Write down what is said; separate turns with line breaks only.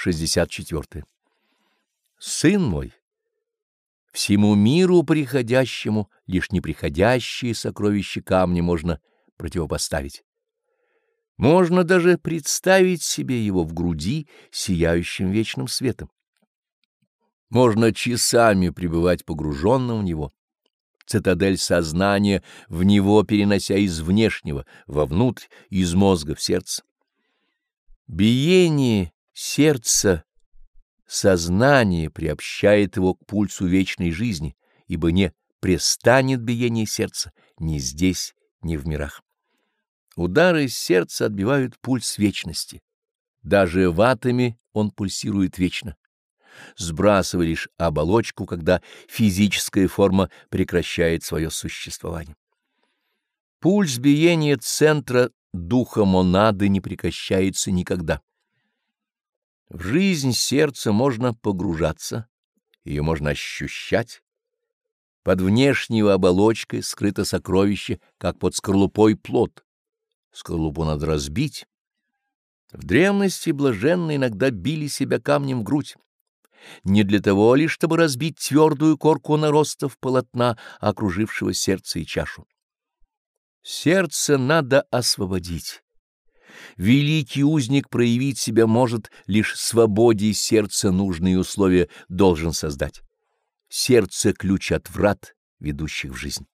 64. Сын мой, всему миру приходящему лишь неприходящие сокровища камня можно противопоставить. Можно даже представить себе его в груди сияющим вечным светом. Можно часами пребывать погруженным в него, цитадель сознания в него перенося из внешнего вовнутрь, из мозга в сердце. Биение сердца, сознание приобщает его к пульсу вечной жизни, ибо не престанет биение сердца ни здесь, ни в мирах. Удары сердца отбивают пульс вечности. Даже в атоме он пульсирует вечно, сбрасывая лишь оболочку, когда физическая форма прекращает свое существование. Пульс биения центра духа монады не прекращается никогда. В жизнь сердца можно погружаться, ее можно ощущать. Под внешней оболочкой скрыто сокровище, как под скорлупой плод. Скорлупу надо разбить. В древности блаженные иногда били себя камнем в грудь. Не для того лишь, чтобы разбить твердую корку наростов полотна, окружившего сердце и чашу. Сердце надо освободить. Великий узник проявить себя может лишь свободе сердца нужные условия должен создать. Сердце — ключ от врат, ведущих в жизнь.